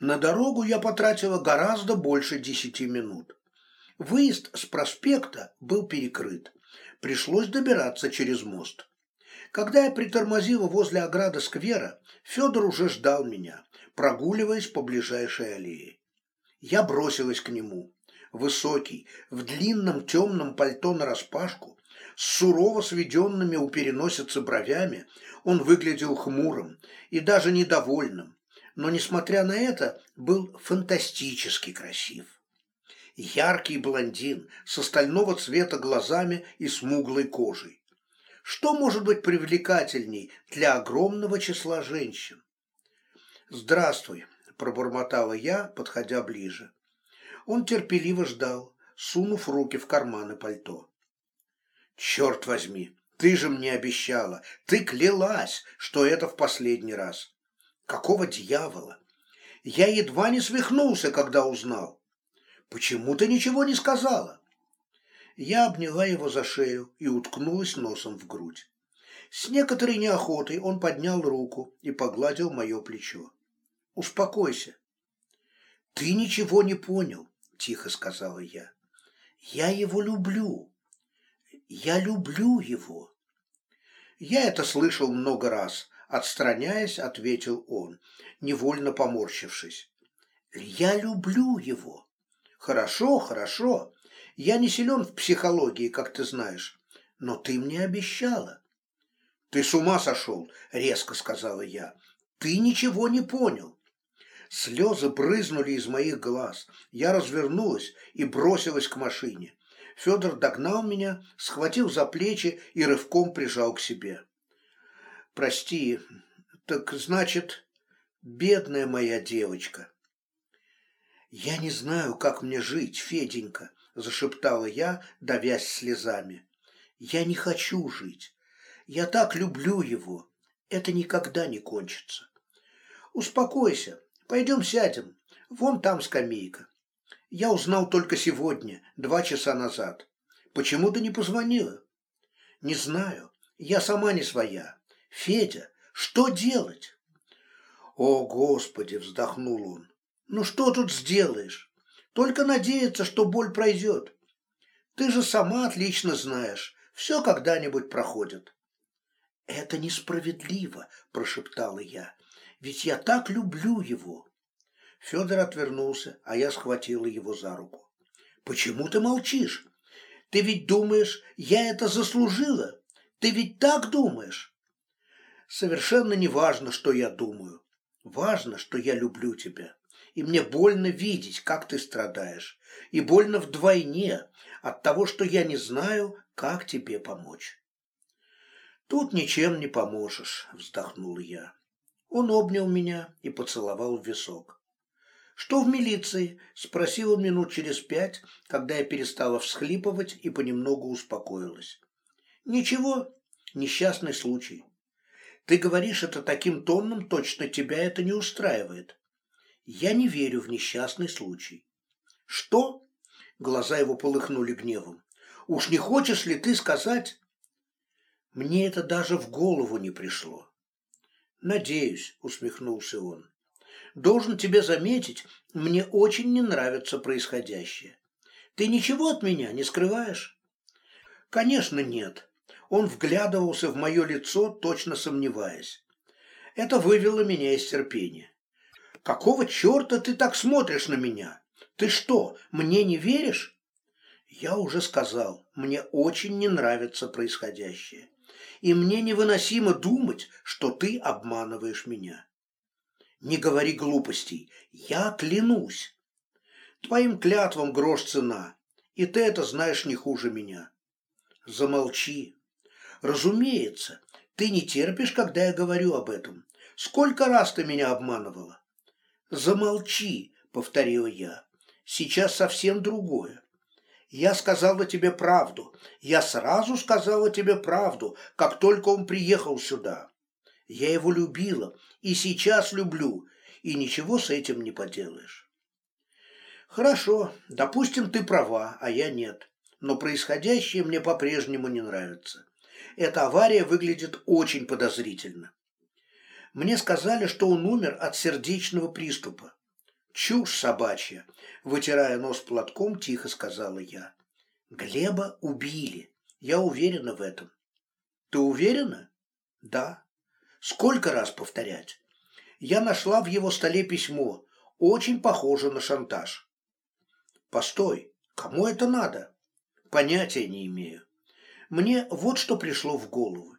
На дорогу я потратила гораздо больше десяти минут. Выезд с проспекта был перекрыт. Пришлось добираться через мост. Когда я притормозила возле ограды сквера, Федор уже ждал меня, прогуливаясь по ближайшей аллее. Я бросилась к нему. Высокий, в длинном темном пальто нараспашку, с сурово сведенными у переносицы бровями, он выглядел хмурым и даже недовольным, но, несмотря на это, был фантастически красив. Яркий блондин с остального цвета глазами и смуглой кожей. Что может быть привлекательней для огромного числа женщин? «Здравствуй», – пробормотала я, подходя ближе. Он терпеливо ждал, сунув руки в карманы пальто. «Черт возьми, ты же мне обещала, ты клялась, что это в последний раз. Какого дьявола? Я едва не свихнулся, когда узнал. Почему ты ничего не сказала?» Я обняла его за шею и уткнулась носом в грудь. С некоторой неохотой он поднял руку и погладил мое плечо. «Успокойся». «Ты ничего не понял тихо сказала я. Я его люблю. Я люблю его. Я это слышал много раз, отстраняясь, ответил он, невольно поморщившись. Я люблю его. Хорошо, хорошо. Я не силен в психологии, как ты знаешь, но ты мне обещала. Ты с ума сошел, резко сказала я. Ты ничего не понял. Слезы брызнули из моих глаз. Я развернулась и бросилась к машине. Федор догнал меня, схватил за плечи и рывком прижал к себе. «Прости, так значит, бедная моя девочка». «Я не знаю, как мне жить, Феденька», – зашептала я, давясь слезами. «Я не хочу жить. Я так люблю его. Это никогда не кончится». «Успокойся, Пойдем сядем. Вон там скамейка. Я узнал только сегодня, два часа назад. Почему ты не позвонила? Не знаю. Я сама не своя. Федя, что делать? О, Господи, вздохнул он. Ну что тут сделаешь? Только надеяться, что боль пройдет. Ты же сама отлично знаешь, все когда-нибудь проходит. Это несправедливо, прошептала я ведь я так люблю его. Федор отвернулся, а я схватила его за руку. Почему ты молчишь? Ты ведь думаешь, я это заслужила? Ты ведь так думаешь? Совершенно не важно, что я думаю. Важно, что я люблю тебя. И мне больно видеть, как ты страдаешь. И больно вдвойне от того, что я не знаю, как тебе помочь. Тут ничем не поможешь, вздохнул я. Он обнял меня и поцеловал в висок. «Что в милиции?» – спросил он минут через пять, когда я перестала всхлипывать и понемногу успокоилась. «Ничего, несчастный случай. Ты говоришь это таким тоном, точно тебя это не устраивает. Я не верю в несчастный случай». «Что?» – глаза его полыхнули гневом. «Уж не хочешь ли ты сказать?» Мне это даже в голову не пришло. «Надеюсь», — усмехнулся он. «Должен тебе заметить, мне очень не нравится происходящее. Ты ничего от меня не скрываешь?» «Конечно, нет». Он вглядывался в мое лицо, точно сомневаясь. Это вывело меня из терпения. «Какого черта ты так смотришь на меня? Ты что, мне не веришь?» «Я уже сказал, мне очень не нравится происходящее и мне невыносимо думать, что ты обманываешь меня. Не говори глупостей, я клянусь. Твоим клятвам грош цена, и ты это знаешь не хуже меня. Замолчи. Разумеется, ты не терпишь, когда я говорю об этом. Сколько раз ты меня обманывала? Замолчи, повторила я. Сейчас совсем другое. Я сказала тебе правду. Я сразу сказала тебе правду, как только он приехал сюда. Я его любила и сейчас люблю, и ничего с этим не поделаешь. Хорошо, допустим, ты права, а я нет. Но происходящее мне по-прежнему не нравится. Эта авария выглядит очень подозрительно. Мне сказали, что он умер от сердечного приступа. Чушь собачья, вытирая нос платком, тихо сказала я. Глеба убили. Я уверена в этом. Ты уверена? Да. Сколько раз повторять? Я нашла в его столе письмо, очень похоже на шантаж. Постой, кому это надо? Понятия не имею. Мне вот что пришло в голову.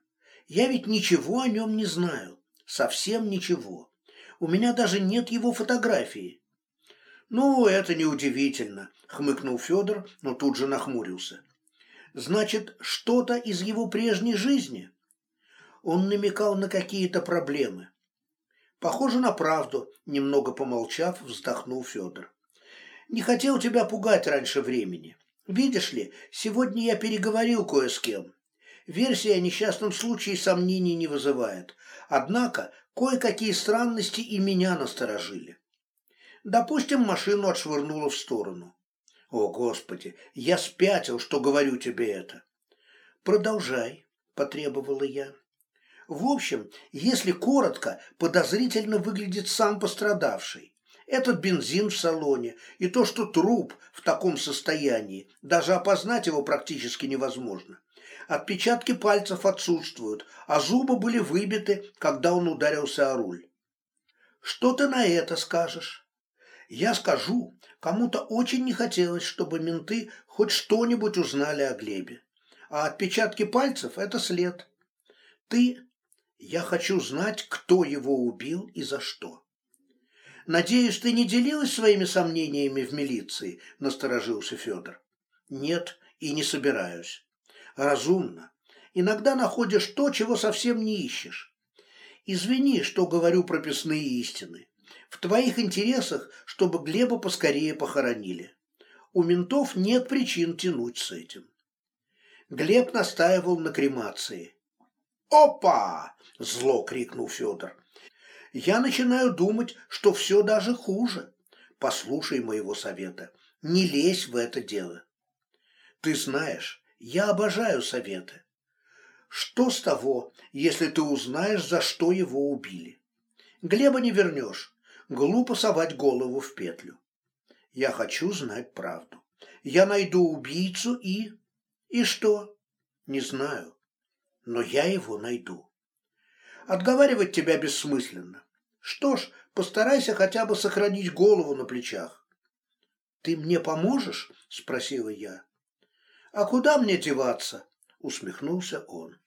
Я ведь ничего о нем не знаю. Совсем ничего. У меня даже нет его фотографии. Ну, это неудивительно, хмыкнул Федор, но тут же нахмурился. Значит, что-то из его прежней жизни? Он намекал на какие-то проблемы. Похоже на правду, немного помолчав, вздохнул Федор. Не хотел тебя пугать раньше времени. Видишь ли, сегодня я переговорил кое с кем. Версия о несчастном случае сомнений не вызывает. Однако, кое-какие странности и меня насторожили. Допустим, машину отшвырнуло в сторону. О, Господи, я спятил, что говорю тебе это. Продолжай, потребовала я. В общем, если коротко, подозрительно выглядит сам пострадавший. Этот бензин в салоне и то, что труп в таком состоянии, даже опознать его практически невозможно. Отпечатки пальцев отсутствуют, а зубы были выбиты, когда он ударился о руль. Что ты на это скажешь? Я скажу, кому-то очень не хотелось, чтобы менты хоть что-нибудь узнали о Глебе. А отпечатки пальцев – это след. Ты я хочу знать, кто его убил и за что. Надеюсь, ты не делилась своими сомнениями в милиции, насторожился Федор. Нет, и не собираюсь. Разумно. Иногда находишь то, чего совсем не ищешь. Извини, что говорю прописные истины. В твоих интересах, чтобы Глеба поскорее похоронили. У ментов нет причин тянуть с этим. Глеб настаивал на кремации. «Опа!» – зло крикнул Федор. «Я начинаю думать, что все даже хуже. Послушай моего совета, не лезь в это дело. Ты знаешь, я обожаю советы. Что с того, если ты узнаешь, за что его убили? Глеба не вернешь. Глупо совать голову в петлю. Я хочу знать правду. Я найду убийцу и... И что? Не знаю но я его найду. Отговаривать тебя бессмысленно. Что ж, постарайся хотя бы сохранить голову на плечах. Ты мне поможешь? спросила я. А куда мне деваться? усмехнулся он.